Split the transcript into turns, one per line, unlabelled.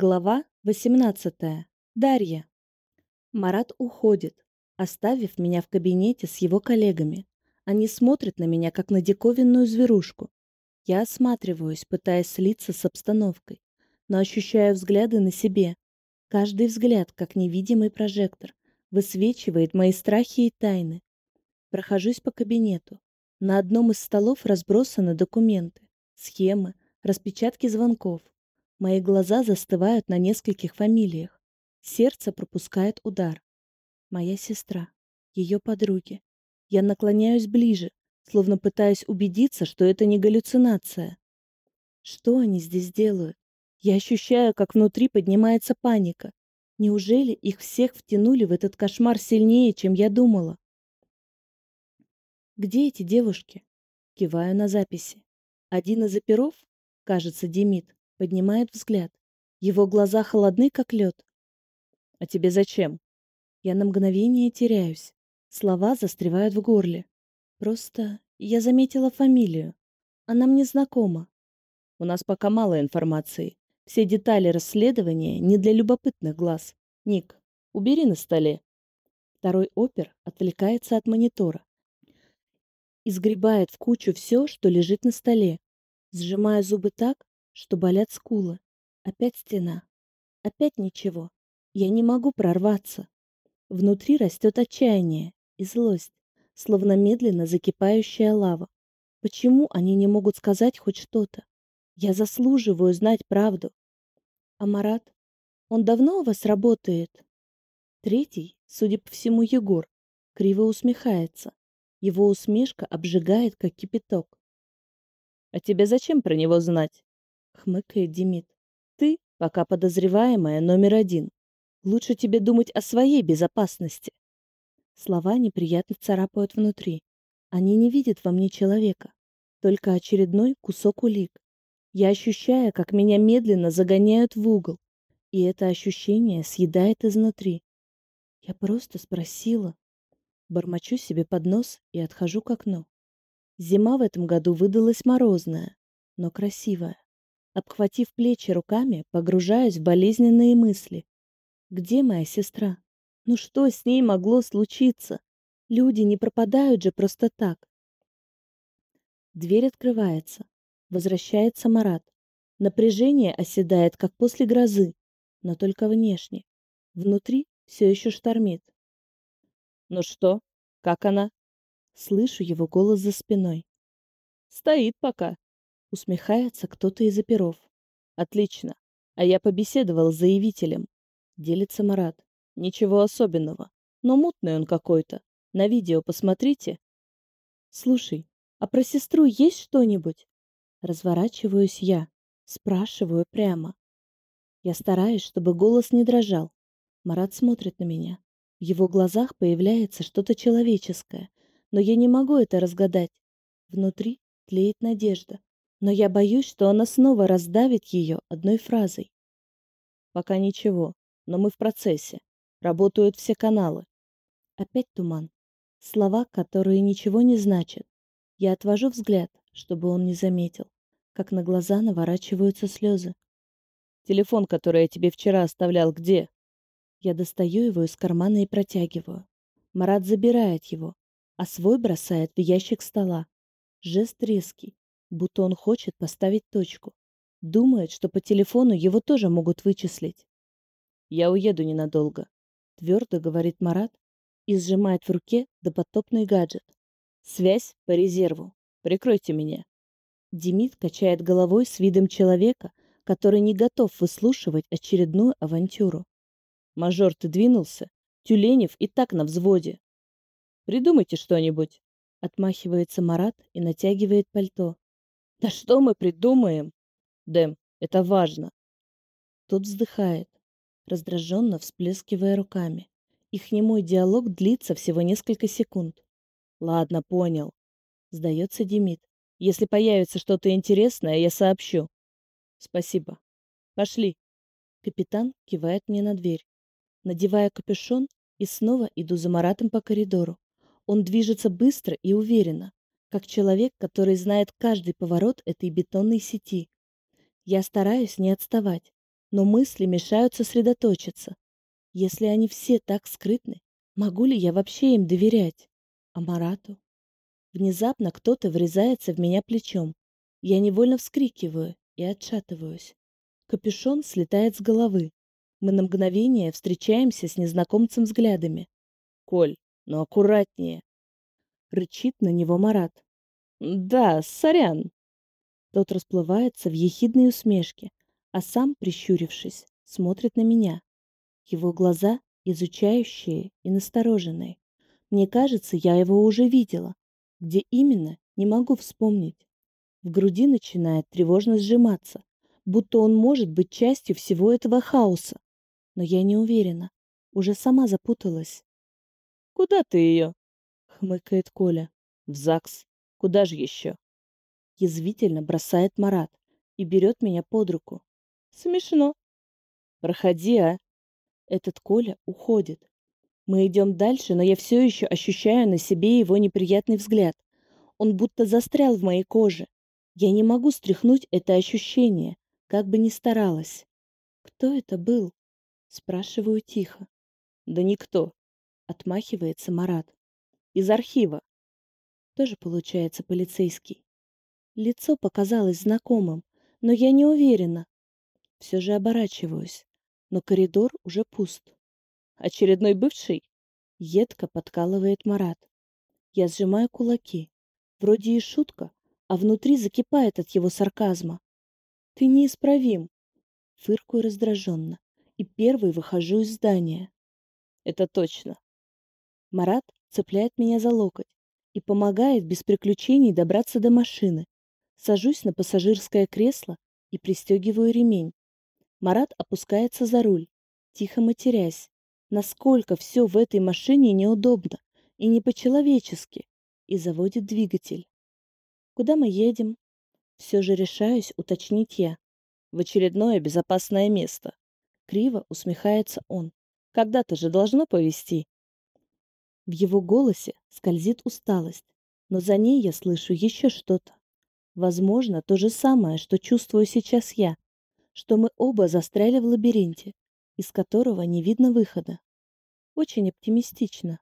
Глава 18. Дарья. Марат уходит, оставив меня в кабинете с его коллегами. Они смотрят на меня, как на диковинную зверушку. Я осматриваюсь, пытаясь слиться с обстановкой, но ощущаю взгляды на себе. Каждый взгляд, как невидимый прожектор, высвечивает мои страхи и тайны. Прохожусь по кабинету. На одном из столов разбросаны документы, схемы, распечатки звонков. Мои глаза застывают на нескольких фамилиях. Сердце пропускает удар. Моя сестра, ее подруги. Я наклоняюсь ближе, словно пытаясь убедиться, что это не галлюцинация. Что они здесь делают? Я ощущаю, как внутри поднимается паника. Неужели их всех втянули в этот кошмар сильнее, чем я думала? Где эти девушки? Киваю на записи. Один из оперов, кажется, Демид, Поднимает взгляд. Его глаза холодны, как лед. «А тебе зачем?» Я на мгновение теряюсь. Слова застревают в горле. Просто я заметила фамилию. Она мне знакома. У нас пока мало информации. Все детали расследования не для любопытных глаз. Ник, убери на столе. Второй опер отвлекается от монитора и сгребает в кучу все, что лежит на столе, сжимая зубы так, что болят скулы. Опять стена. Опять ничего. Я не могу прорваться. Внутри растет отчаяние и злость, словно медленно закипающая лава. Почему они не могут сказать хоть что-то? Я заслуживаю знать правду. А Марат? Он давно у вас работает? Третий, судя по всему, Егор, криво усмехается. Его усмешка обжигает, как кипяток. А тебе зачем про него знать? Хмыкает Демид. Ты пока подозреваемая номер один. Лучше тебе думать о своей безопасности. Слова неприятно царапают внутри. Они не видят во мне человека, только очередной кусок улик. Я ощущаю, как меня медленно загоняют в угол, и это ощущение съедает изнутри. Я просто спросила. Бормочу себе под нос и отхожу к окну. Зима в этом году выдалась морозная, но красивая. Обхватив плечи руками, погружаюсь в болезненные мысли. Где моя сестра? Ну что с ней могло случиться? Люди не пропадают же просто так. Дверь открывается. Возвращается Марат. Напряжение оседает, как после грозы, но только внешне. Внутри все еще штормит. «Ну что, как она?» Слышу его голос за спиной. «Стоит пока», Усмехается кто-то из оперов. Отлично. А я побеседовал с заявителем. Делится Марат. Ничего особенного. Но мутный он какой-то. На видео посмотрите. Слушай, а про сестру есть что-нибудь? Разворачиваюсь я. Спрашиваю прямо. Я стараюсь, чтобы голос не дрожал. Марат смотрит на меня. В его глазах появляется что-то человеческое, но я не могу это разгадать. Внутри тлеет надежда но я боюсь, что она снова раздавит ее одной фразой. Пока ничего, но мы в процессе. Работают все каналы. Опять туман. Слова, которые ничего не значат. Я отвожу взгляд, чтобы он не заметил, как на глаза наворачиваются слезы. Телефон, который я тебе вчера оставлял, где? Я достаю его из кармана и протягиваю. Марат забирает его, а свой бросает в ящик стола. Жест резкий, будто он хочет поставить точку. Думает, что по телефону его тоже могут вычислить. «Я уеду ненадолго», — твердо говорит Марат и сжимает в руке допотопный гаджет. «Связь по резерву. Прикройте меня». Демид качает головой с видом человека, который не готов выслушивать очередную авантюру. «Мажор, ты двинулся? Тюленев и так на взводе. Придумайте что-нибудь». Отмахивается Марат и натягивает пальто. Да что мы придумаем? Дэм, это важно. Тот вздыхает, раздраженно всплескивая руками. Их немой диалог длится всего несколько секунд. Ладно, понял. Сдается Демид. Если появится что-то интересное, я сообщу. Спасибо. Пошли. Капитан кивает мне на дверь. Надевая капюшон и снова иду за Маратом по коридору. Он движется быстро и уверенно как человек, который знает каждый поворот этой бетонной сети. Я стараюсь не отставать, но мысли мешают сосредоточиться. Если они все так скрытны, могу ли я вообще им доверять? А Марату? Внезапно кто-то врезается в меня плечом. Я невольно вскрикиваю и отшатываюсь. Капюшон слетает с головы. Мы на мгновение встречаемся с незнакомцем взглядами. «Коль, ну аккуратнее!» Рычит на него Марат. «Да, сорян!» Тот расплывается в ехидной усмешке, а сам, прищурившись, смотрит на меня. Его глаза изучающие и настороженные. Мне кажется, я его уже видела. Где именно, не могу вспомнить. В груди начинает тревожно сжиматься, будто он может быть частью всего этого хаоса. Но я не уверена. Уже сама запуталась. «Куда ты ее?» — хмыкает Коля. «В ЗАГС. Куда же еще?» Язвительно бросает Марат и берет меня под руку. Смешно. Проходи, а. Этот Коля уходит. Мы идем дальше, но я все еще ощущаю на себе его неприятный взгляд. Он будто застрял в моей коже. Я не могу стряхнуть это ощущение, как бы ни старалась. «Кто это был?» Спрашиваю тихо. «Да никто», — отмахивается Марат. «Из архива». Тоже получается полицейский. Лицо показалось знакомым, но я не уверена. Все же оборачиваюсь, но коридор уже пуст. Очередной бывший? Едко подкалывает Марат. Я сжимаю кулаки. Вроде и шутка, а внутри закипает от его сарказма. Ты неисправим. Фыркую раздраженно и первый выхожу из здания. Это точно. Марат цепляет меня за локоть и помогает без приключений добраться до машины. Сажусь на пассажирское кресло и пристегиваю ремень. Марат опускается за руль, тихо матерясь. Насколько все в этой машине неудобно и не по-человечески, и заводит двигатель. Куда мы едем? Все же решаюсь уточнить я. В очередное безопасное место. Криво усмехается он. Когда-то же должно повести. В его голосе скользит усталость, но за ней я слышу еще что-то. Возможно, то же самое, что чувствую сейчас я, что мы оба застряли в лабиринте, из которого не видно выхода. Очень оптимистично.